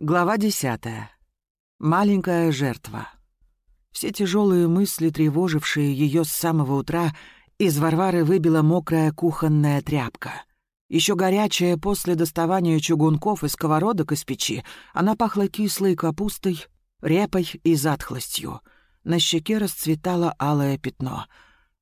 Глава десятая. Маленькая жертва. Все тяжелые мысли, тревожившие ее с самого утра, из Варвары выбила мокрая кухонная тряпка. Еще горячая после доставания чугунков и сковородок из печи, она пахла кислой капустой, репой и затхлостью. На щеке расцветало алое пятно.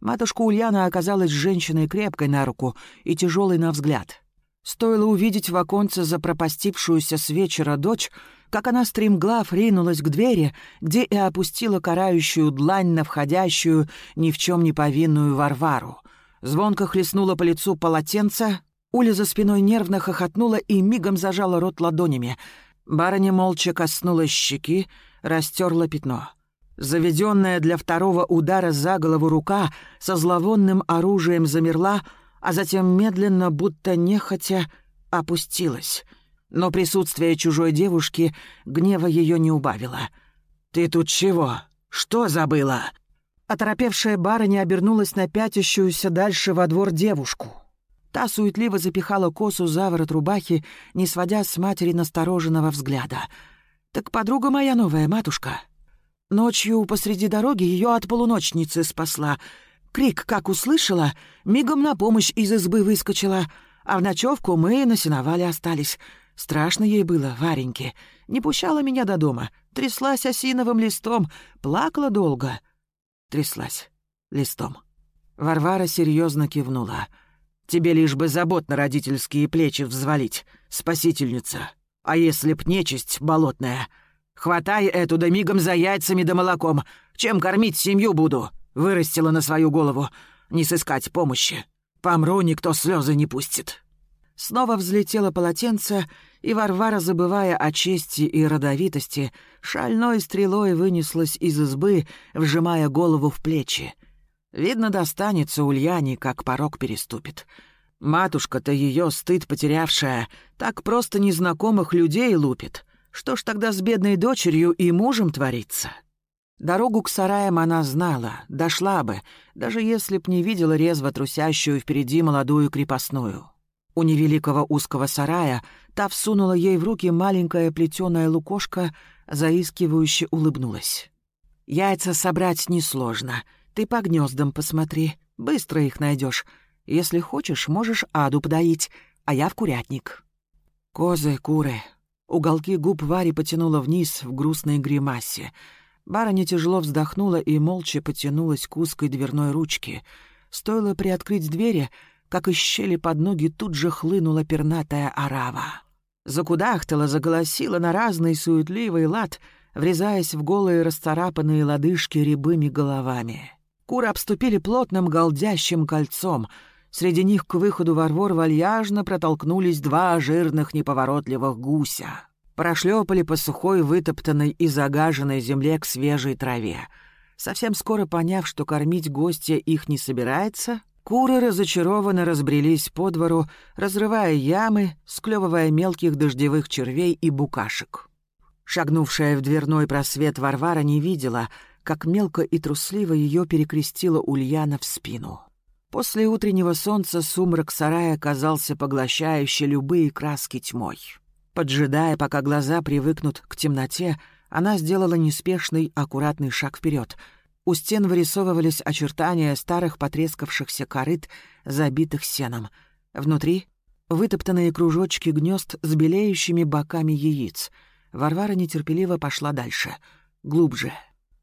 Матушка Ульяна оказалась женщиной крепкой на руку и тяжелой на взгляд — Стоило увидеть в оконце запропастившуюся с вечера дочь, как она стремглав ринулась к двери, где и опустила карающую длань на входящую, ни в чем не повинную Варвару. Звонко хлестнула по лицу полотенце, Уля за спиной нервно хохотнула и мигом зажала рот ладонями. Барыня молча коснулась щеки, растерла пятно. Заведенная для второго удара за голову рука со зловонным оружием замерла — а затем медленно, будто нехотя, опустилась. Но присутствие чужой девушки гнева ее не убавило. «Ты тут чего? Что забыла?» Оторопевшая барыня обернулась на пятящуюся дальше во двор девушку. Та суетливо запихала косу за ворот рубахи, не сводя с матери настороженного взгляда. «Так подруга моя новая, матушка». Ночью посреди дороги ее от полуночницы спасла — Крик, как услышала, мигом на помощь из избы выскочила, а в ночевку мы на сеновале остались. Страшно ей было, Вареньке. Не пущала меня до дома, тряслась осиновым листом, плакала долго. Тряслась листом. Варвара серьезно кивнула. «Тебе лишь бы забот на родительские плечи взвалить, спасительница. А если б нечисть болотная? Хватай эту да мигом за яйцами да молоком. Чем кормить семью буду?» Вырастила на свою голову. Не сыскать помощи. Помру, никто слезы не пустит». Снова взлетело полотенце, и Варвара, забывая о чести и родовитости, шальной стрелой вынеслась из избы, вжимая голову в плечи. Видно, достанется Ульяне, как порог переступит. Матушка-то ее стыд потерявшая, так просто незнакомых людей лупит. Что ж тогда с бедной дочерью и мужем творится?» Дорогу к сараям она знала, дошла бы, даже если б не видела резво трусящую впереди молодую крепостную. У невеликого узкого сарая та всунула ей в руки маленькое плетеное лукошко, заискивающе улыбнулась. «Яйца собрать несложно. Ты по гнездам посмотри, быстро их найдешь. Если хочешь, можешь аду подоить, а я в курятник». «Козы, куры». Уголки губ Вари потянула вниз в грустной гримасе — Барыня тяжело вздохнула и молча потянулась к узкой дверной ручке. Стоило приоткрыть двери, как из щели под ноги тут же хлынула пернатая орава. Закудахтала, заголосила на разный суетливый лад, врезаясь в голые расцарапанные лодыжки рябыми головами. Куры обступили плотным голдящим кольцом. Среди них к выходу во двор вальяжно протолкнулись два жирных неповоротливых гуся прошлепали по сухой, вытоптанной и загаженной земле к свежей траве. Совсем скоро поняв, что кормить гостя их не собирается, куры разочарованно разбрелись по двору, разрывая ямы, склевывая мелких дождевых червей и букашек. Шагнувшая в дверной просвет Варвара не видела, как мелко и трусливо ее перекрестила Ульяна в спину. После утреннего солнца сумрак сарая казался поглощающий любые краски тьмой. Поджидая, пока глаза привыкнут к темноте, она сделала неспешный, аккуратный шаг вперед. У стен вырисовывались очертания старых потрескавшихся корыт, забитых сеном. Внутри — вытоптанные кружочки гнезд с белеющими боками яиц. Варвара нетерпеливо пошла дальше, глубже.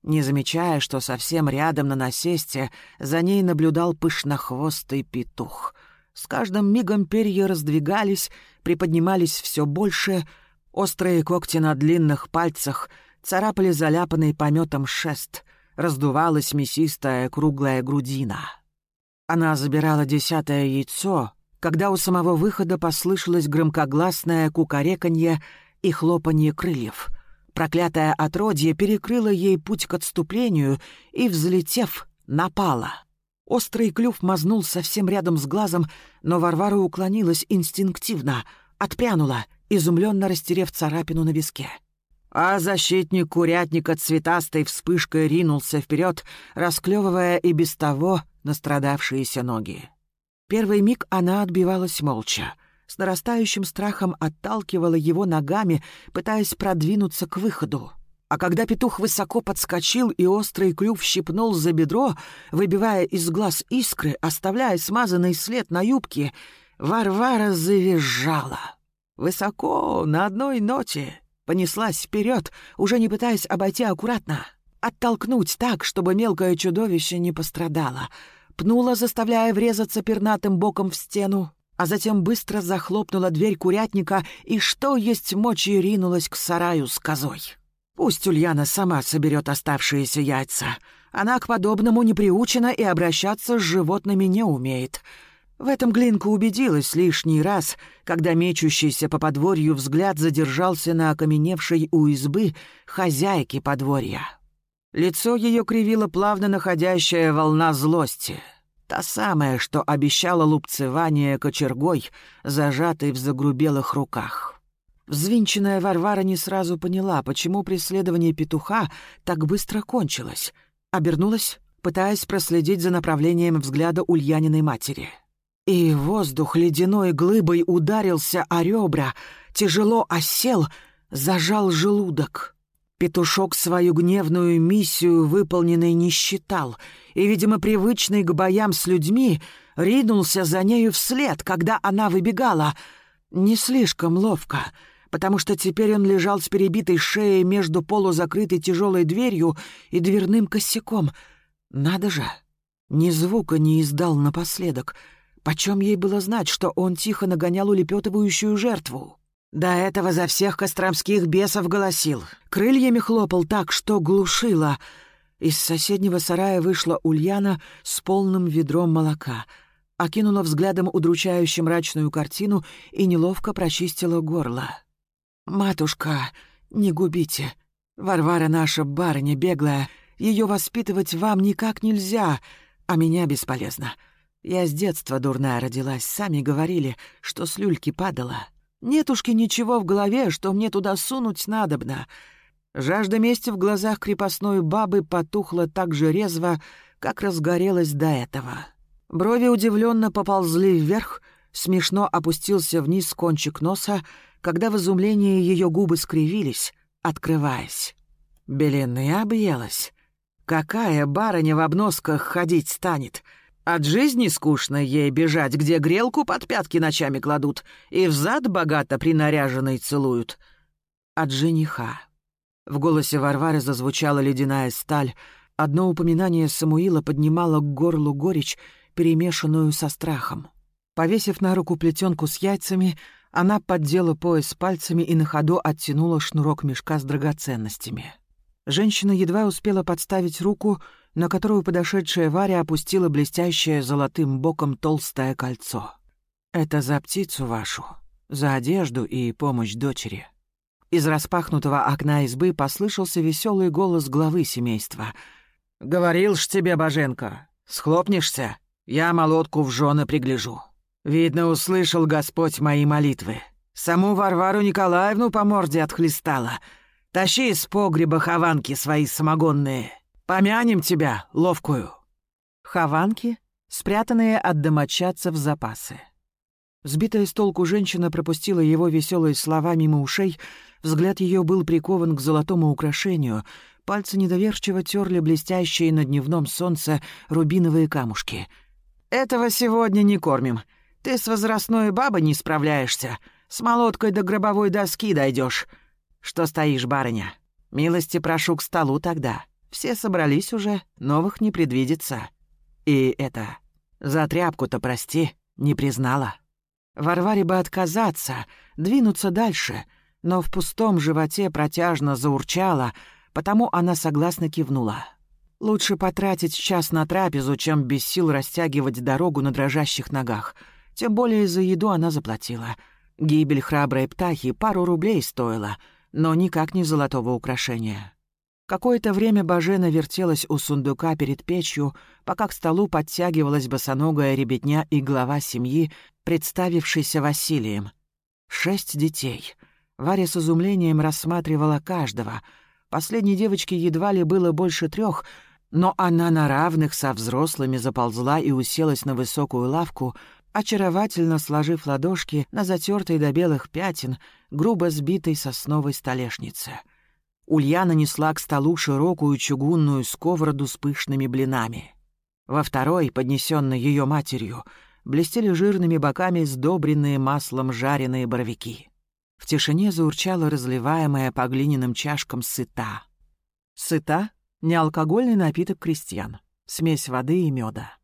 Не замечая, что совсем рядом на насесте за ней наблюдал пышнохвостый петух — с каждым мигом перья раздвигались, приподнимались все больше, острые когти на длинных пальцах царапали заляпанный пометом шест, раздувалась мясистая круглая грудина. Она забирала десятое яйцо, когда у самого выхода послышалось громкогласное кукареканье и хлопанье крыльев. Проклятое отродье перекрыло ей путь к отступлению и, взлетев, напала — Острый клюв мазнул совсем рядом с глазом, но Варвара уклонилась инстинктивно, отпрянула, изумленно растерев царапину на виске. А защитник курятника цветастой вспышкой ринулся вперед, расклевывая и без того настрадавшиеся ноги. Первый миг она отбивалась молча. с нарастающим страхом отталкивала его ногами, пытаясь продвинуться к выходу. А когда петух высоко подскочил и острый клюв щипнул за бедро, выбивая из глаз искры, оставляя смазанный след на юбке, Варвара завизжала. Высоко, на одной ноте, понеслась вперед, уже не пытаясь обойти аккуратно. Оттолкнуть так, чтобы мелкое чудовище не пострадало. Пнула, заставляя врезаться пернатым боком в стену, а затем быстро захлопнула дверь курятника и, что есть мочи, ринулась к сараю с козой. Пусть Ульяна сама соберет оставшиеся яйца. Она к подобному не приучена и обращаться с животными не умеет — в этом Глинка убедилась лишний раз, когда мечущийся по подворью взгляд задержался на окаменевшей у избы хозяйки подворья. Лицо ее кривило плавно находящая волна злости. Та самая, что обещала лупцевание кочергой, зажатой в загрубелых руках. Взвинченная Варвара не сразу поняла, почему преследование петуха так быстро кончилось. Обернулась, пытаясь проследить за направлением взгляда Ульяниной матери — и воздух ледяной глыбой ударился о ребра, тяжело осел, зажал желудок. Петушок свою гневную миссию выполненной не считал и, видимо, привычный к боям с людьми, ринулся за нею вслед, когда она выбегала. Не слишком ловко, потому что теперь он лежал с перебитой шеей между полузакрытой тяжелой дверью и дверным косяком. Надо же! Ни звука не издал напоследок — Почем ей было знать, что он тихо нагонял улепетывающую жертву? До этого за всех костромских бесов голосил. Крыльями хлопал так, что глушило. Из соседнего сарая вышла Ульяна с полным ведром молока. Окинула взглядом удручающую мрачную картину и неловко прочистила горло. «Матушка, не губите. Варвара наша барыня беглая. Ее воспитывать вам никак нельзя, а меня бесполезно. Я с детства дурная родилась, сами говорили, что с люльки падала. Нетушки ничего в голове, что мне туда сунуть надобно. Жажда мести в глазах крепостной бабы потухла так же резво, как разгорелась до этого. Брови удивленно поползли вверх, смешно опустился вниз кончик носа, когда в изумлении ее губы скривились, открываясь. Беленная объелась. Какая барыня в обносках ходить станет — от жизни скучно ей бежать, где грелку под пятки ночами кладут и взад богато принаряженный целуют. От жениха. В голосе Варвары зазвучала ледяная сталь. Одно упоминание Самуила поднимало к горлу горечь, перемешанную со страхом. Повесив на руку плетенку с яйцами, она поддела пояс пальцами и на ходу оттянула шнурок мешка с драгоценностями. Женщина едва успела подставить руку, на которую подошедшая Варя опустила блестящее золотым боком толстое кольцо. «Это за птицу вашу, за одежду и помощь дочери». Из распахнутого окна избы послышался веселый голос главы семейства. «Говорил ж тебе, Боженко, схлопнешься, я молотку в жены пригляжу. Видно, услышал Господь мои молитвы. Саму Варвару Николаевну по морде отхлестала. Тащи из погреба хованки свои самогонные». Помянем тебя, ловкую». Хованки, спрятанные от домочадцев запасы. Сбитая с толку женщина пропустила его веселые слова мимо ушей, взгляд ее был прикован к золотому украшению, пальцы недоверчиво терли блестящие на дневном солнце рубиновые камушки. «Этого сегодня не кормим. Ты с возрастной бабой не справляешься. С молоткой до гробовой доски дойдешь. Что стоишь, барыня? Милости прошу к столу тогда». Все собрались уже, новых не предвидится. И это... За тряпку-то, прости, не признала. Варваре бы отказаться, двинуться дальше, но в пустом животе протяжно заурчала, потому она согласно кивнула. Лучше потратить час на трапезу, чем без сил растягивать дорогу на дрожащих ногах. Тем более за еду она заплатила. Гибель храброй птахи пару рублей стоила, но никак не золотого украшения. Какое-то время Бажена вертелась у сундука перед печью, пока к столу подтягивалась босоногая ребятня и глава семьи, представившийся Василием. Шесть детей. Варя с изумлением рассматривала каждого. Последней девочке едва ли было больше трех, но она на равных со взрослыми заползла и уселась на высокую лавку, очаровательно сложив ладошки на затертой до белых пятен, грубо сбитой сосновой столешнице. Ульяна несла к столу широкую чугунную сковороду с пышными блинами. Во второй, поднесенной ее матерью, блестели жирными боками сдобренные маслом жареные боровики. В тишине заурчала разливаемая по глиняным чашкам сыта. Сыта — неалкогольный напиток крестьян, смесь воды и меда.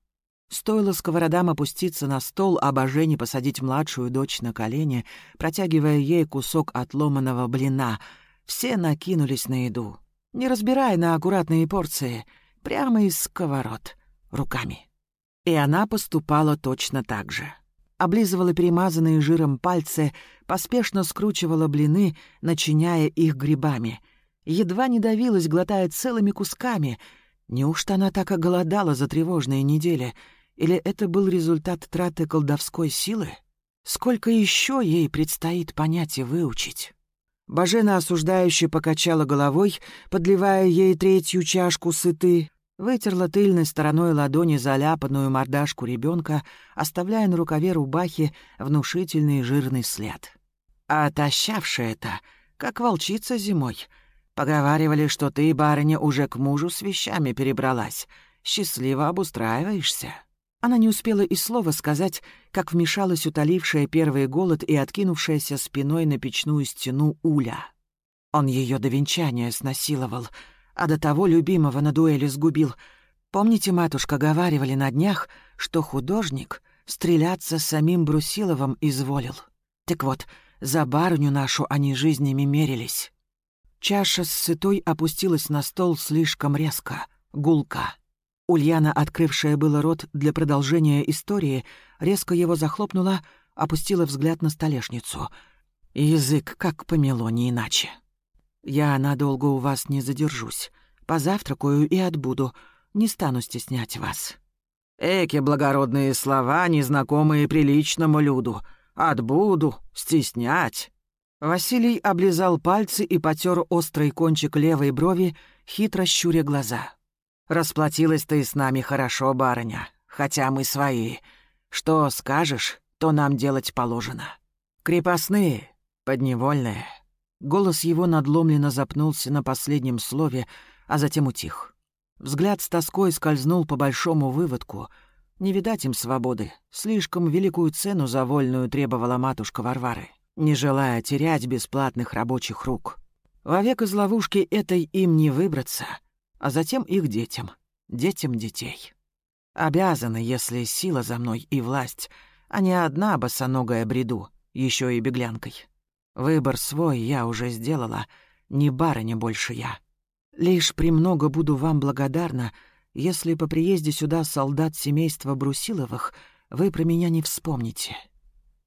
Стоило сковородам опуститься на стол, а Божене посадить младшую дочь на колени, протягивая ей кусок отломанного блина, все накинулись на еду, не разбирая на аккуратные порции, прямо из сковород, руками. И она поступала точно так же. Облизывала перемазанные жиром пальцы, поспешно скручивала блины, начиняя их грибами. Едва не давилась, глотая целыми кусками. Неужто она так оголодала за тревожные недели — или это был результат траты колдовской силы? Сколько еще ей предстоит понять и выучить? Бажена осуждающе покачала головой, подливая ей третью чашку сыты, вытерла тыльной стороной ладони заляпанную мордашку ребенка, оставляя на рукаве рубахи внушительный жирный след. А отощавшая-то, как волчица зимой. Поговаривали, что ты, барыня, уже к мужу с вещами перебралась. Счастливо обустраиваешься. Она не успела и слова сказать, как вмешалась утолившая первый голод и откинувшаяся спиной на печную стену Уля. Он ее до венчания снасиловал, а до того любимого на дуэли сгубил. Помните, матушка, говаривали на днях, что художник стреляться с самим Брусиловым изволил. Так вот, за барыню нашу они жизнями мерились. Чаша с сытой опустилась на стол слишком резко, гулко. Ульяна, открывшая было рот для продолжения истории, резко его захлопнула, опустила взгляд на столешницу. Язык как помело, не иначе. «Я надолго у вас не задержусь. Позавтракаю и отбуду. Не стану стеснять вас». «Эки благородные слова, незнакомые приличному люду. Отбуду, стеснять». Василий облизал пальцы и потер острый кончик левой брови, хитро щуря глаза. Расплатилась ты с нами хорошо, барыня, хотя мы свои. Что скажешь, то нам делать положено. Крепостные, подневольные». Голос его надломленно запнулся на последнем слове, а затем утих. Взгляд с тоской скользнул по большому выводку. Не видать им свободы. Слишком великую цену за вольную требовала матушка Варвары, не желая терять бесплатных рабочих рук. Вовек из ловушки этой им не выбраться — а затем их детям, детям детей. Обязаны, если сила за мной и власть, а не одна босоногая бреду, еще и беглянкой. Выбор свой я уже сделала, не барыня больше я. Лишь премного буду вам благодарна, если по приезде сюда солдат семейства Брусиловых вы про меня не вспомните.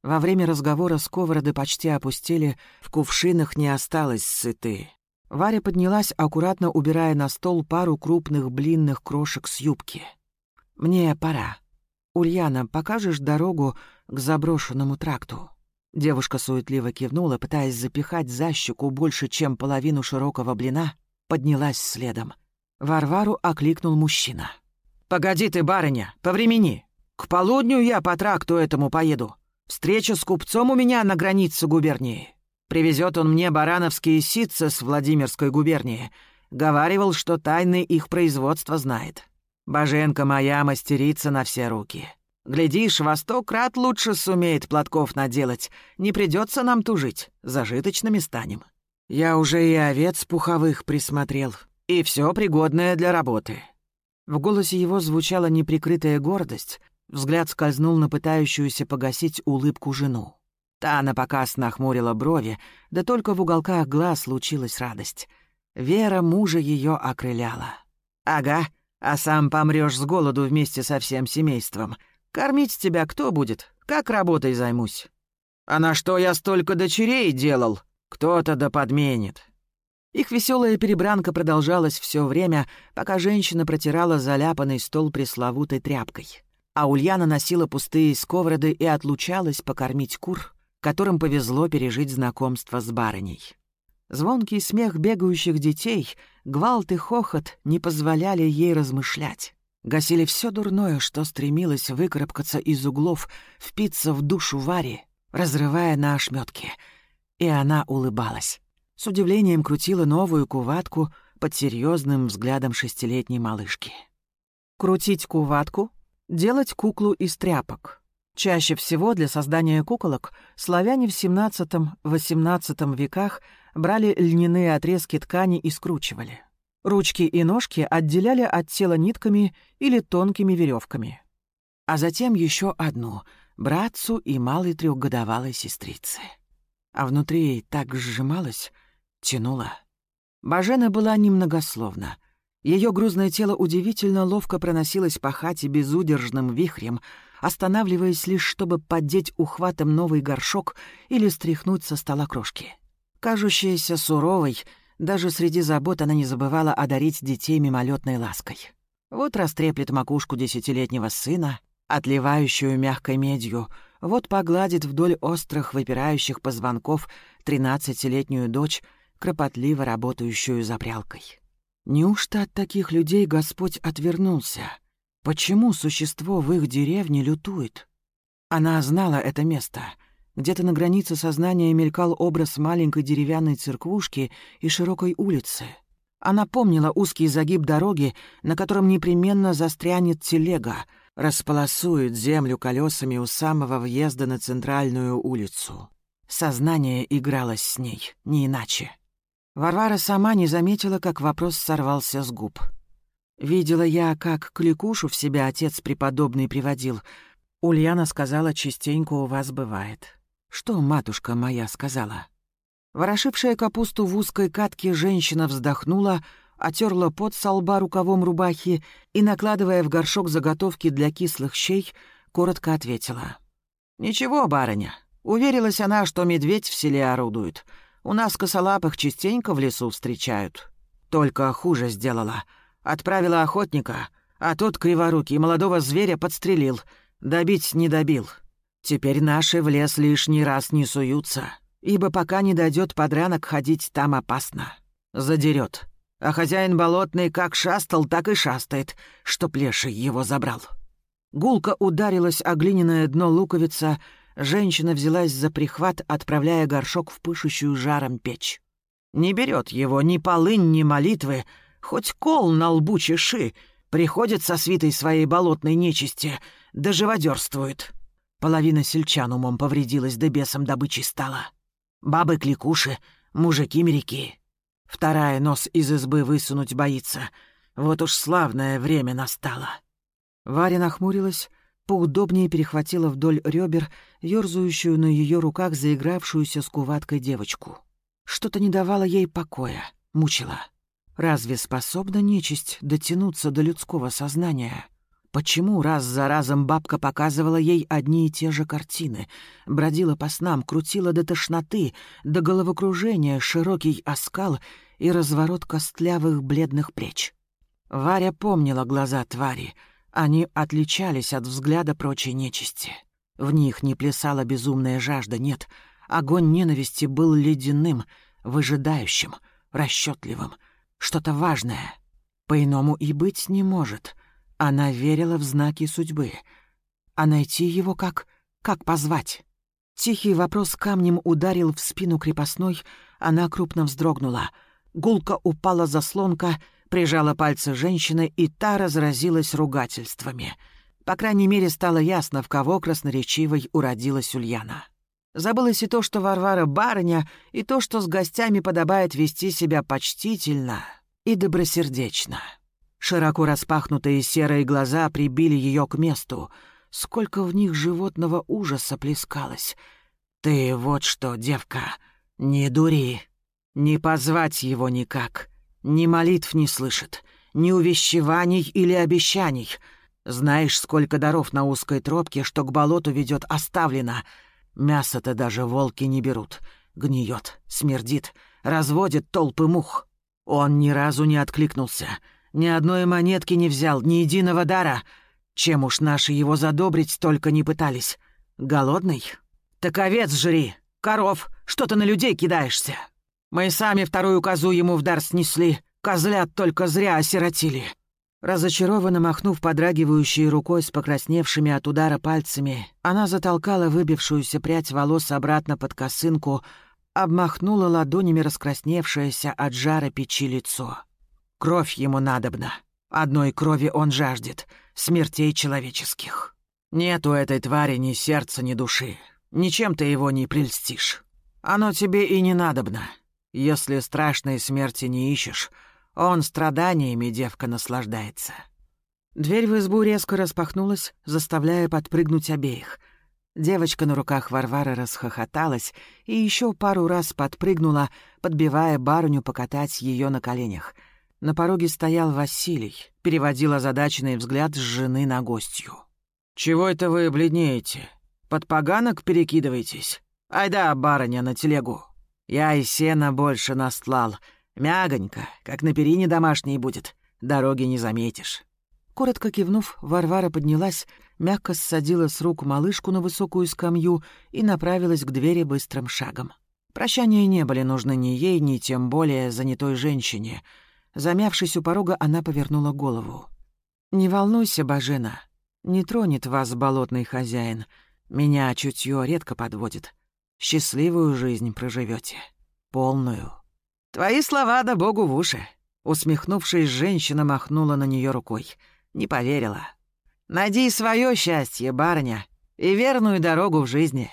Во время разговора сковороды почти опустили, в кувшинах не осталось сыты. Варя поднялась, аккуратно убирая на стол пару крупных блинных крошек с юбки. «Мне пора. Ульяна, покажешь дорогу к заброшенному тракту?» Девушка суетливо кивнула, пытаясь запихать за щеку больше, чем половину широкого блина, поднялась следом. Варвару окликнул мужчина. «Погоди ты, барыня, повремени. К полудню я по тракту этому поеду. Встреча с купцом у меня на границе губернии. Привезет он мне барановские ситцы с Владимирской губернии. Говаривал, что тайны их производства знает. Боженка моя мастерица на все руки. Глядишь, во сто крат лучше сумеет платков наделать. Не придется нам тужить, зажиточными станем. Я уже и овец пуховых присмотрел, и все пригодное для работы». В голосе его звучала неприкрытая гордость, взгляд скользнул на пытающуюся погасить улыбку жену. Та напоказ нахмурила брови, да только в уголках глаз случилась радость. Вера мужа ее окрыляла. «Ага, а сам помрешь с голоду вместе со всем семейством. Кормить тебя кто будет? Как работой займусь?» «А на что я столько дочерей делал? Кто-то да подменит». Их веселая перебранка продолжалась все время, пока женщина протирала заляпанный стол пресловутой тряпкой. А Ульяна носила пустые сковороды и отлучалась покормить кур которым повезло пережить знакомство с барыней. Звонкий смех бегающих детей, гвалт и хохот не позволяли ей размышлять. Гасили все дурное, что стремилось выкарабкаться из углов, впиться в душу Вари, разрывая на ошметки. И она улыбалась. С удивлением крутила новую куватку под серьезным взглядом шестилетней малышки. Крутить куватку, делать куклу из тряпок. Чаще всего для создания куколок славяне в XVII-XVIII веках брали льняные отрезки ткани и скручивали. Ручки и ножки отделяли от тела нитками или тонкими веревками. А затем еще одну — братцу и малой трехгодовалой сестрице. А внутри так сжималось, тянуло. Бажена была немногословна. Ее грузное тело удивительно ловко проносилось по хате безудержным вихрем, останавливаясь лишь, чтобы поддеть ухватом новый горшок или стряхнуть со стола крошки. Кажущаяся суровой, даже среди забот она не забывала одарить детей мимолетной лаской. Вот растреплет макушку десятилетнего сына, отливающую мягкой медью, вот погладит вдоль острых выпирающих позвонков тринадцатилетнюю дочь, кропотливо работающую за прялкой. Неужто от таких людей Господь отвернулся? Почему существо в их деревне лютует? Она знала это место — где-то на границе сознания мелькал образ маленькой деревянной церквушки и широкой улицы. Она помнила узкий загиб дороги, на котором непременно застрянет телега, располосует землю колесами у самого въезда на центральную улицу. Сознание игралось с ней, не иначе. Варвара сама не заметила, как вопрос сорвался с губ. Видела я, как кликушу в себя отец преподобный приводил. Ульяна сказала, частенько у вас бывает. Что матушка моя сказала? Ворошившая капусту в узкой катке женщина вздохнула, отерла пот со лба рукавом рубахи и, накладывая в горшок заготовки для кислых щей, коротко ответила. «Ничего, барыня. Уверилась она, что медведь в селе орудует. У нас косолапых частенько в лесу встречают. Только хуже сделала. Отправила охотника, а тот криворукий молодого зверя подстрелил. Добить не добил. Теперь наши в лес лишний раз не суются, ибо пока не дойдет подранок ходить там опасно. Задерет. А хозяин болотный как шастал, так и шастает, что плеший его забрал. Гулка ударилась о глиняное дно луковица, женщина взялась за прихват, отправляя горшок в пышущую жаром печь. Не берет его ни полынь, ни молитвы, хоть кол на лбу чеши, приходит со свитой своей болотной нечисти, да живодерствует. Половина сельчан умом повредилась, да бесом добычей стала. Бабы-кликуши, мужики-моряки. Вторая нос из избы высунуть боится. Вот уж славное время настало. Варя нахмурилась, поудобнее перехватила вдоль ребер ёрзающую на ее руках заигравшуюся с куваткой девочку. Что-то не давало ей покоя, мучило. Разве способна нечисть дотянуться до людского сознания? Почему раз за разом бабка показывала ей одни и те же картины, бродила по снам, крутила до тошноты, до головокружения широкий оскал и разворот костлявых бледных плеч? Варя помнила глаза твари. Они отличались от взгляда прочей нечисти. В них не плясала безумная жажда, нет. Огонь ненависти был ледяным, выжидающим, расчетливым. Что-то важное. По-иному и быть не может — она верила в знаки судьбы. А найти его как? Как позвать? Тихий вопрос камнем ударил в спину крепостной, она крупно вздрогнула. Гулка упала заслонка, прижала пальцы женщины, и та разразилась ругательствами. По крайней мере, стало ясно, в кого красноречивой уродилась Ульяна. Забылось и то, что Варвара барыня, и то, что с гостями подобает вести себя почтительно и добросердечно. Широко распахнутые серые глаза прибили ее к месту. Сколько в них животного ужаса плескалось. «Ты вот что, девка, не дури. Не позвать его никак. Ни молитв не слышит, ни увещеваний или обещаний. Знаешь, сколько даров на узкой тропке, что к болоту ведет, оставлено. Мясо-то даже волки не берут. Гниет, смердит, разводит толпы мух. Он ни разу не откликнулся». Ни одной монетки не взял, ни единого дара. Чем уж наши его задобрить только не пытались. Голодный? Так овец жри, коров, что ты на людей кидаешься? Мы сами вторую козу ему в дар снесли, козлят только зря осиротили. Разочарованно махнув подрагивающей рукой с покрасневшими от удара пальцами, она затолкала выбившуюся прядь волос обратно под косынку, обмахнула ладонями раскрасневшееся от жара печи лицо. Кровь ему надобна. Одной крови он жаждет, смертей человеческих. Нет у этой твари ни сердца, ни души. Ничем ты его не прельстишь. Оно тебе и не надобно. Если страшной смерти не ищешь, он страданиями девка наслаждается. Дверь в избу резко распахнулась, заставляя подпрыгнуть обеих. Девочка на руках Варвары расхохоталась и еще пару раз подпрыгнула, подбивая барыню покатать ее на коленях. На пороге стоял Василий, переводил озадаченный взгляд с жены на гостью. «Чего это вы бледнеете? Под поганок перекидываетесь? Айда, барыня, на телегу. Я и сена больше настлал. Мягонько, как на перине домашней будет. Дороги не заметишь». Коротко кивнув, Варвара поднялась, мягко ссадила с рук малышку на высокую скамью и направилась к двери быстрым шагом. Прощания не были нужны ни ей, ни тем более занятой женщине. Замявшись у порога, она повернула голову. «Не волнуйся, Бажена, не тронет вас болотный хозяин. Меня чутье редко подводит. Счастливую жизнь проживете, полную. Твои слова да богу в уши. Усмехнувшись, женщина махнула на нее рукой. Не поверила. Найди свое счастье, барыня, и верную дорогу в жизни.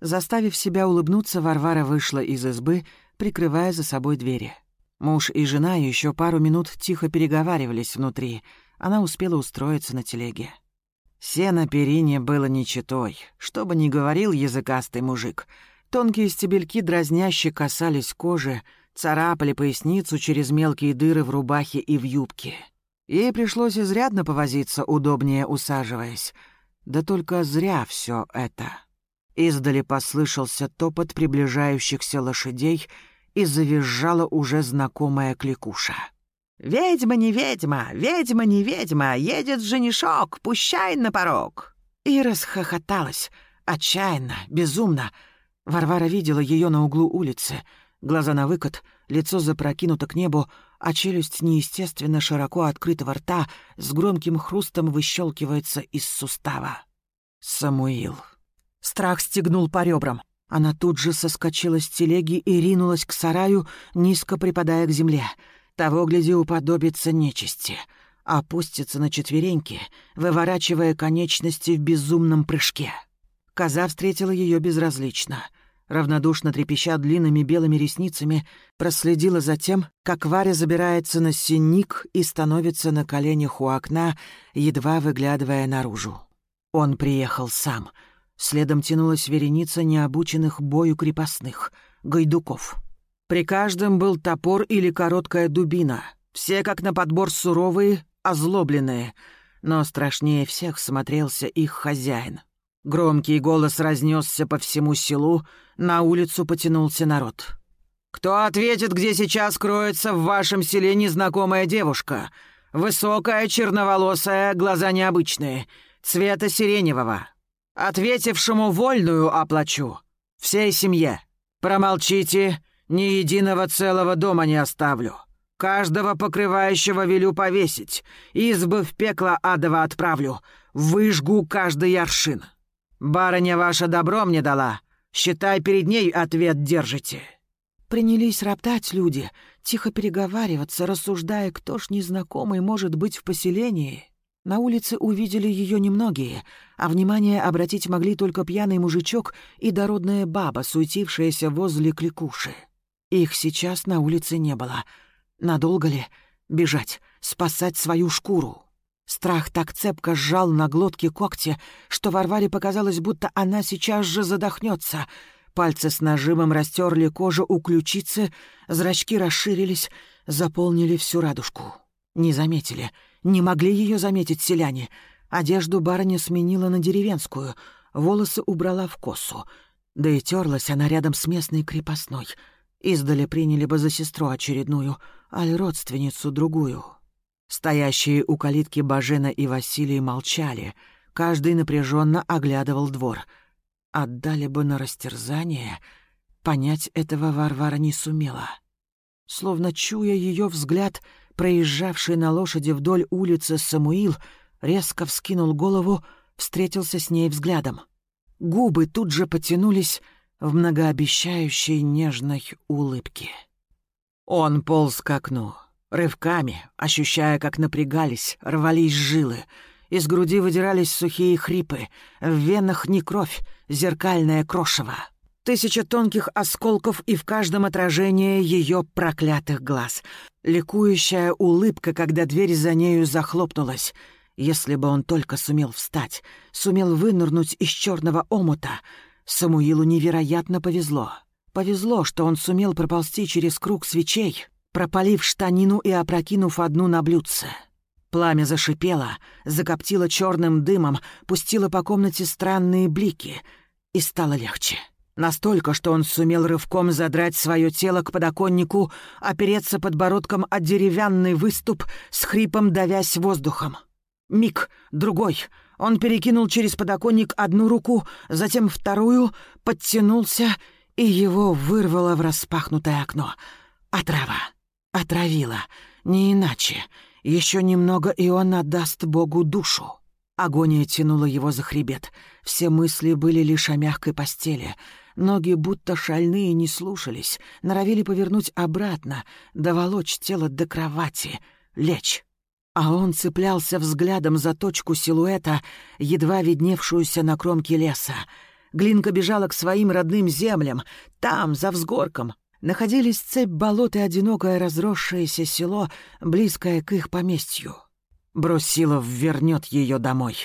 Заставив себя улыбнуться, Варвара вышла из избы, прикрывая за собой двери. Муж и жена еще пару минут тихо переговаривались внутри. Она успела устроиться на телеге. Сено перине было не читой, что бы ни говорил языкастый мужик. Тонкие стебельки дразняще касались кожи, царапали поясницу через мелкие дыры в рубахе и в юбке. Ей пришлось изрядно повозиться, удобнее усаживаясь. Да только зря все это. Издали послышался топот приближающихся лошадей, и завизжала уже знакомая кликуша. «Ведьма не ведьма, ведьма не ведьма, едет женишок, пущай на порог!» И расхохоталась, отчаянно, безумно. Варвара видела ее на углу улицы. Глаза на выкат, лицо запрокинуто к небу, а челюсть неестественно широко открытого рта с громким хрустом выщелкивается из сустава. Самуил. Страх стегнул по ребрам. Она тут же соскочила с телеги и ринулась к сараю, низко припадая к земле — того, гляди, уподобится нечисти. Опустится на четвереньки, выворачивая конечности в безумном прыжке. Коза встретила ее безразлично. Равнодушно трепеща длинными белыми ресницами, проследила за тем, как Варя забирается на синик и становится на коленях у окна, едва выглядывая наружу. Он приехал сам. Следом тянулась вереница необученных бою крепостных, гайдуков — при каждом был топор или короткая дубина. Все как на подбор суровые, озлобленные. Но страшнее всех смотрелся их хозяин. Громкий голос разнесся по всему селу, на улицу потянулся народ. «Кто ответит, где сейчас кроется в вашем селе незнакомая девушка? Высокая, черноволосая, глаза необычные, цвета сиреневого. Ответившему вольную оплачу. Всей семье. Промолчите, ни единого целого дома не оставлю. Каждого покрывающего велю повесить. Избы в пекло адово отправлю. Выжгу каждый аршин. Барыня ваша добро мне дала. Считай, перед ней ответ держите». Принялись роптать люди, тихо переговариваться, рассуждая, кто ж незнакомый может быть в поселении. На улице увидели ее немногие, а внимание обратить могли только пьяный мужичок и дородная баба, суетившаяся возле кликуши. Их сейчас на улице не было. Надолго ли бежать, спасать свою шкуру? Страх так цепко сжал на глотке когти, что Варваре показалось, будто она сейчас же задохнется. Пальцы с нажимом растерли кожу у ключицы, зрачки расширились, заполнили всю радужку. Не заметили, не могли ее заметить селяне. Одежду барыня сменила на деревенскую, волосы убрала в косу. Да и терлась она рядом с местной крепостной — Издали приняли бы за сестру очередную, аль родственницу другую. Стоящие у калитки Бажена и Василий молчали, каждый напряженно оглядывал двор. Отдали бы на растерзание, понять этого Варвара не сумела. Словно чуя ее взгляд, проезжавший на лошади вдоль улицы Самуил, резко вскинул голову, встретился с ней взглядом. Губы тут же потянулись в многообещающей нежной улыбке. Он полз к окну, рывками, ощущая, как напрягались, рвались жилы. Из груди выдирались сухие хрипы, в венах не кровь, зеркальное крошево. Тысяча тонких осколков и в каждом отражение ее проклятых глаз. Ликующая улыбка, когда дверь за нею захлопнулась. Если бы он только сумел встать, сумел вынырнуть из черного омута, Самуилу невероятно повезло. Повезло, что он сумел проползти через круг свечей, пропалив штанину и опрокинув одну на блюдце. Пламя зашипело, закоптило черным дымом, пустило по комнате странные блики, и стало легче. Настолько, что он сумел рывком задрать свое тело к подоконнику, опереться подбородком о деревянный выступ, с хрипом давясь воздухом. Миг, другой. Он перекинул через подоконник одну руку, затем вторую, подтянулся, и его вырвало в распахнутое окно. Отрава. Отравила. Не иначе. Еще немного, и он отдаст Богу душу. Агония тянула его за хребет. Все мысли были лишь о мягкой постели. Ноги будто шальные не слушались, норовили повернуть обратно, доволочь тело до кровати, лечь. А он цеплялся взглядом за точку силуэта, едва видневшуюся на кромке леса. Глинка бежала к своим родным землям. Там, за взгорком, находились цепь болот и одинокое разросшееся село, близкое к их поместью. Брусилов вернет ее домой.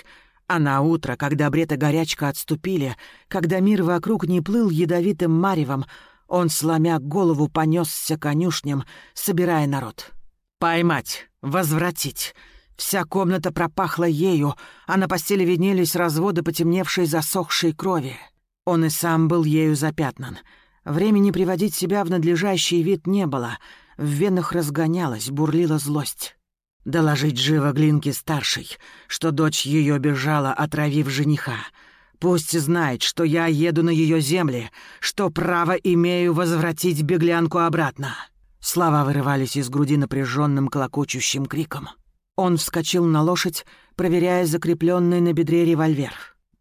А на утро, когда бред и горячка отступили, когда мир вокруг не плыл ядовитым маревом, он, сломя голову, понесся конюшням, собирая народ. Поймать, возвратить. Вся комната пропахла ею, а на постели виднелись разводы потемневшей засохшей крови. Он и сам был ею запятнан. Времени приводить себя в надлежащий вид не было. В венах разгонялась, бурлила злость. Доложить живо Глинке старшей, что дочь ее бежала, отравив жениха. Пусть знает, что я еду на ее земли, что право имею возвратить беглянку обратно. Слова вырывались из груди напряженным колокочущим криком. Он вскочил на лошадь, проверяя закрепленный на бедре револьвер,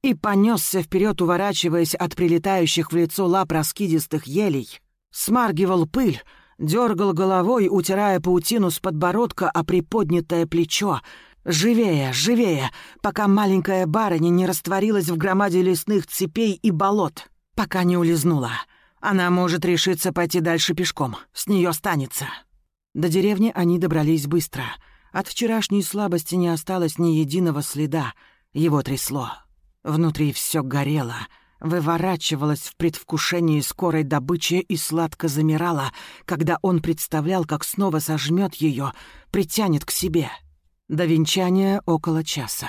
и понесся вперед, уворачиваясь от прилетающих в лицо лап раскидистых елей. Смаргивал пыль, дергал головой, утирая паутину с подбородка о приподнятое плечо. «Живее, живее, пока маленькая барыня не растворилась в громаде лесных цепей и болот, пока не улизнула». Она может решиться пойти дальше пешком. С нее станется. До деревни они добрались быстро. От вчерашней слабости не осталось ни единого следа. Его трясло. Внутри все горело, выворачивалось в предвкушении скорой добычи и сладко замирало, когда он представлял, как снова сожмет ее, притянет к себе. До венчания около часа.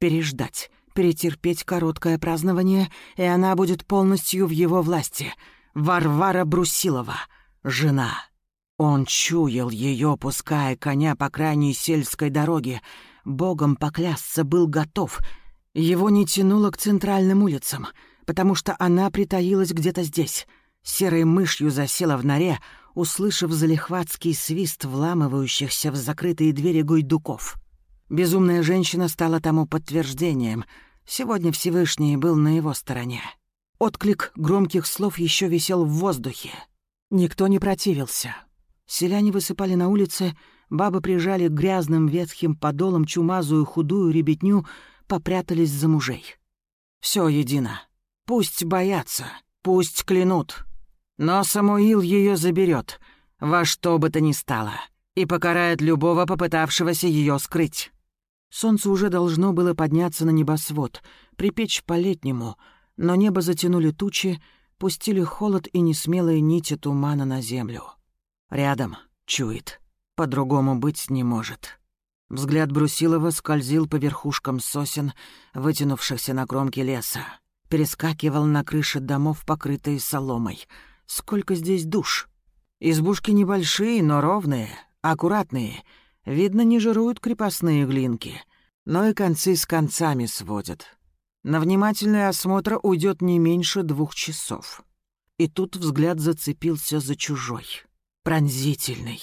Переждать, перетерпеть короткое празднование, и она будет полностью в его власти — Варвара Брусилова, жена. Он чуял ее, пуская коня по крайней сельской дороге. Богом поклясться был готов. Его не тянуло к центральным улицам, потому что она притаилась где-то здесь. Серой мышью засела в норе, услышав залихватский свист вламывающихся в закрытые двери гуйдуков. Безумная женщина стала тому подтверждением. Сегодня Всевышний был на его стороне. Отклик громких слов еще висел в воздухе. Никто не противился. Селяне высыпали на улице, бабы прижали грязным ветхим подолом чумазую худую ребятню, попрятались за мужей. Все едино. Пусть боятся, пусть клянут. Но Самуил ее заберет, во что бы то ни стало, и покарает любого попытавшегося ее скрыть. Солнце уже должно было подняться на небосвод, припечь по-летнему — но небо затянули тучи, пустили холод и несмелые нити тумана на землю. Рядом, чует, по-другому быть не может. Взгляд Брусилова скользил по верхушкам сосен, вытянувшихся на кромке леса. Перескакивал на крыши домов, покрытые соломой. Сколько здесь душ! Избушки небольшие, но ровные, аккуратные. Видно, не жируют крепостные глинки, но и концы с концами сводят. На внимательный осмотр уйдет не меньше двух часов. И тут взгляд зацепился за чужой. Пронзительный.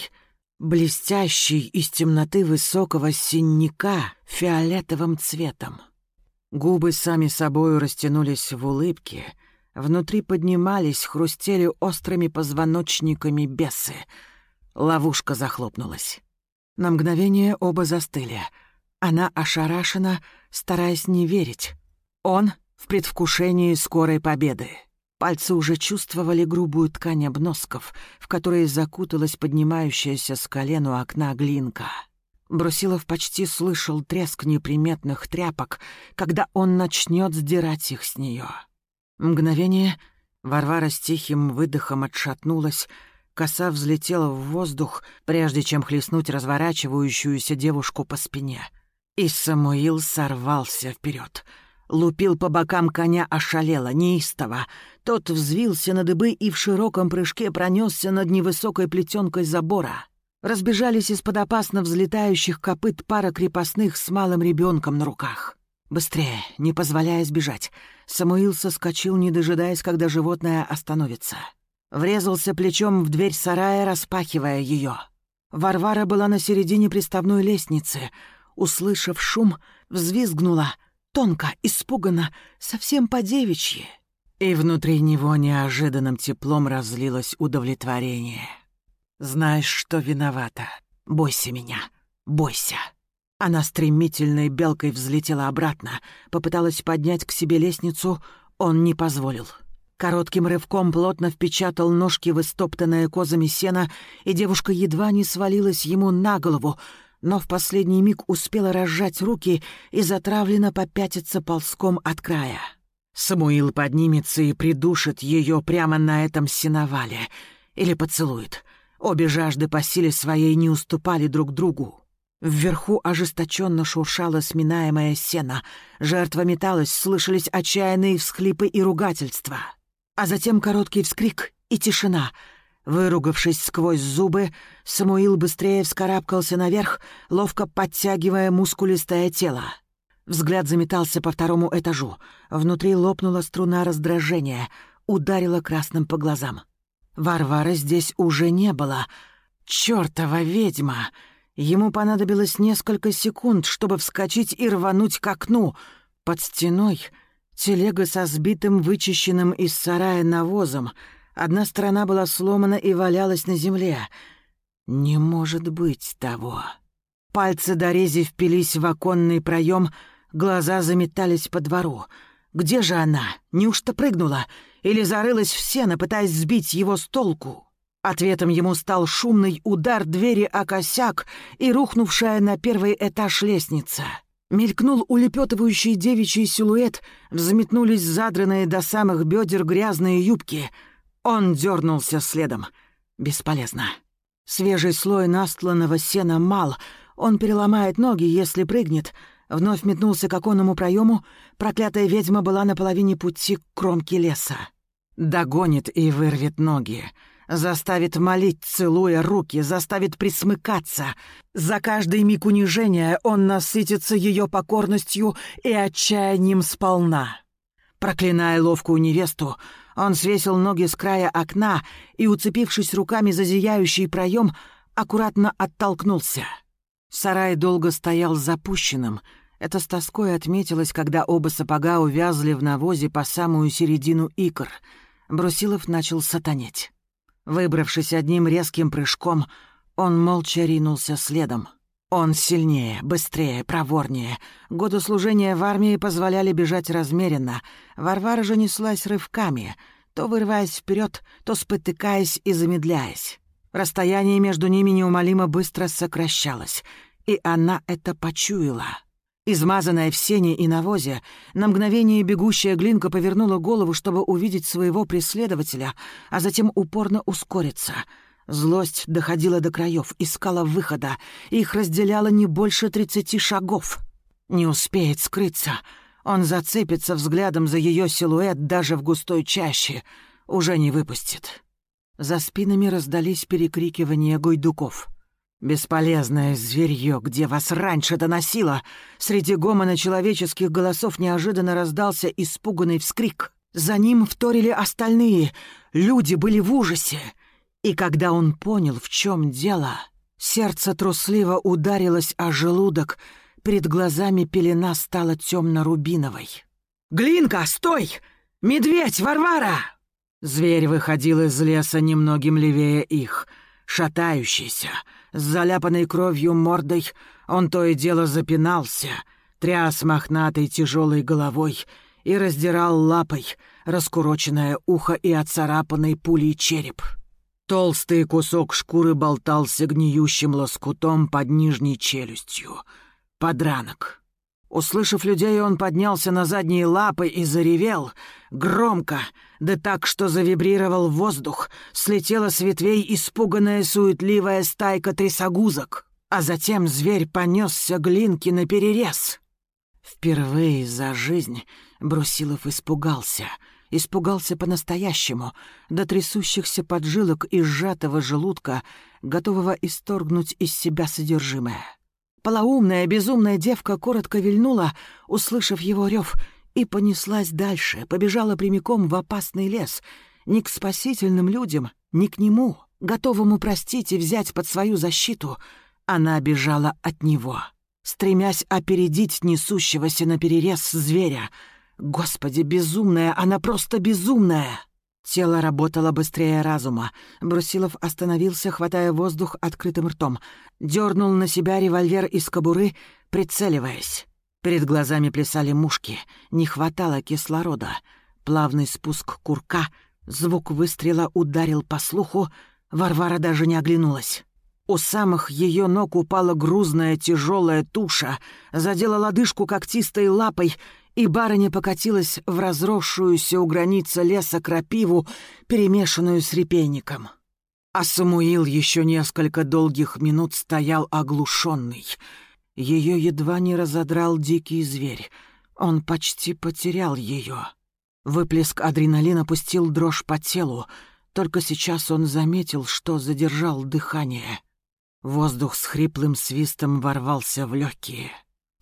Блестящий из темноты высокого синяка фиолетовым цветом. Губы сами собою растянулись в улыбке, внутри поднимались, хрустели острыми позвоночниками бесы. Ловушка захлопнулась. На мгновение оба застыли. Она ошарашена, стараясь не верить. Он в предвкушении скорой победы. Пальцы уже чувствовали грубую ткань обносков, в которые закуталась поднимающаяся с колен у окна глинка. Брусилов почти слышал треск неприметных тряпок, когда он начнет сдирать их с нее. Мгновение Варвара с тихим выдохом отшатнулась, коса взлетела в воздух, прежде чем хлестнуть разворачивающуюся девушку по спине. И Самуил сорвался вперед — лупил по бокам коня ошалело, неистово. Тот взвился на дыбы и в широком прыжке пронесся над невысокой плетенкой забора. Разбежались из-под опасно взлетающих копыт пара крепостных с малым ребенком на руках. Быстрее, не позволяя сбежать. Самуил соскочил, не дожидаясь, когда животное остановится. Врезался плечом в дверь сарая, распахивая ее. Варвара была на середине приставной лестницы. Услышав шум, взвизгнула — тонко, испуганно, совсем по-девичьи. И внутри него неожиданным теплом разлилось удовлетворение. «Знаешь, что виновата. Бойся меня. Бойся». Она стремительной белкой взлетела обратно, попыталась поднять к себе лестницу, он не позволил. Коротким рывком плотно впечатал ножки в истоптанное козами сено, и девушка едва не свалилась ему на голову, но в последний миг успела разжать руки и затравленно попятиться ползком от края. Самуил поднимется и придушит ее прямо на этом сеновале. Или поцелует. Обе жажды по силе своей не уступали друг другу. Вверху ожесточенно шуршало сминаемое сено. Жертва металась, слышались отчаянные всхлипы и ругательства. А затем короткий вскрик и тишина — Выругавшись сквозь зубы, Самуил быстрее вскарабкался наверх, ловко подтягивая мускулистое тело. Взгляд заметался по второму этажу. Внутри лопнула струна раздражения, ударила красным по глазам. Варвары здесь уже не было. Чёртова ведьма! Ему понадобилось несколько секунд, чтобы вскочить и рвануть к окну. Под стеной телега со сбитым, вычищенным из сарая навозом — Одна сторона была сломана и валялась на земле. Не может быть того. Пальцы дорези впились в оконный проем, глаза заметались по двору. Где же она? Неужто прыгнула? Или зарылась в сено, пытаясь сбить его с толку? Ответом ему стал шумный удар двери о косяк и рухнувшая на первый этаж лестница. Мелькнул улепетывающий девичий силуэт, взметнулись задранные до самых бедер грязные юбки — он дернулся следом. Бесполезно. Свежий слой настланного сена мал. Он переломает ноги, если прыгнет. Вновь метнулся к оконному проему. Проклятая ведьма была на половине пути к кромке леса. Догонит и вырвет ноги. Заставит молить, целуя руки, заставит присмыкаться. За каждый миг унижения он насытится ее покорностью и отчаянием сполна. Проклиная ловкую невесту, он свесил ноги с края окна и, уцепившись руками за зияющий проем, аккуратно оттолкнулся. Сарай долго стоял запущенным. Это с тоской отметилось, когда оба сапога увязли в навозе по самую середину икр. Брусилов начал сатанеть. Выбравшись одним резким прыжком, он молча ринулся следом. Он сильнее, быстрее, проворнее. Годы служения в армии позволяли бежать размеренно. Варвара же неслась рывками, то вырываясь вперед, то спотыкаясь и замедляясь. Расстояние между ними неумолимо быстро сокращалось, и она это почуяла. Измазанная в сене и навозе, на мгновение бегущая глинка повернула голову, чтобы увидеть своего преследователя, а затем упорно ускориться — Злость доходила до краев, искала выхода. Их разделяло не больше тридцати шагов. Не успеет скрыться. Он зацепится взглядом за ее силуэт даже в густой чаще. Уже не выпустит. За спинами раздались перекрикивания гуйдуков. «Бесполезное зверье, где вас раньше доносило!» Среди гомона человеческих голосов неожиданно раздался испуганный вскрик. За ним вторили остальные. Люди были в ужасе. И когда он понял, в чем дело, Сердце трусливо ударилось о желудок, перед глазами пелена стала темно-рубиновой. «Глинка, стой! Медведь, Варвара!» Зверь выходил из леса немногим левее их, шатающийся, с заляпанной кровью мордой, он то и дело запинался, тряс мохнатой тяжелой головой и раздирал лапой раскуроченное ухо и отцарапанный пулей череп. Толстый кусок шкуры болтался гниющим лоскутом под нижней челюстью. Подранок. Услышав людей, он поднялся на задние лапы и заревел. Громко, да так, что завибрировал воздух, слетела с ветвей испуганная суетливая стайка трясогузок. А затем зверь понесся глинки на перерез. Впервые за жизнь Брусилов испугался — Испугался по-настоящему, до трясущихся поджилок и сжатого желудка, готового исторгнуть из себя содержимое. Полоумная, безумная девка коротко вильнула, услышав его рев, и понеслась дальше, побежала прямиком в опасный лес. Ни к спасительным людям, ни к нему, готовому простить и взять под свою защиту. Она бежала от него, стремясь опередить несущегося на перерез зверя — Господи, безумная, она просто безумная! Тело работало быстрее разума. Брусилов остановился, хватая воздух открытым ртом. Дернул на себя револьвер из кобуры, прицеливаясь. Перед глазами плясали мушки. Не хватало кислорода. Плавный спуск курка. Звук выстрела ударил по слуху. Варвара даже не оглянулась. У самых ее ног упала грузная тяжелая туша, задела лодыжку когтистой лапой и барыня покатилась в разросшуюся у границы леса крапиву, перемешанную с репейником. А Самуил еще несколько долгих минут стоял оглушенный. Ее едва не разодрал дикий зверь. Он почти потерял ее. Выплеск адреналина пустил дрожь по телу. Только сейчас он заметил, что задержал дыхание. Воздух с хриплым свистом ворвался в легкие.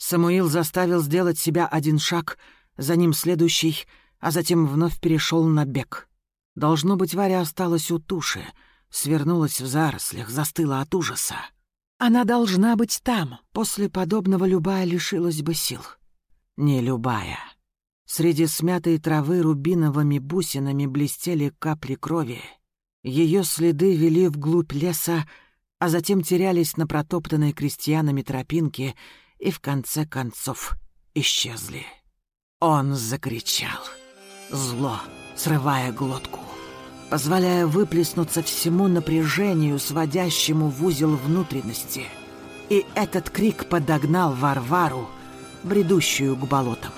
Самуил заставил сделать себя один шаг, за ним следующий, а затем вновь перешел на бег. Должно быть, Варя осталась у туши, свернулась в зарослях, застыла от ужаса. Она должна быть там. После подобного любая лишилась бы сил. Не любая. Среди смятой травы рубиновыми бусинами блестели капли крови. Ее следы вели вглубь леса, а затем терялись на протоптанной крестьянами тропинке и в конце концов исчезли. Он закричал. Зло, срывая глотку, позволяя выплеснуться всему напряжению, сводящему в узел внутренности. И этот крик подогнал Варвару, бредущую к болотам.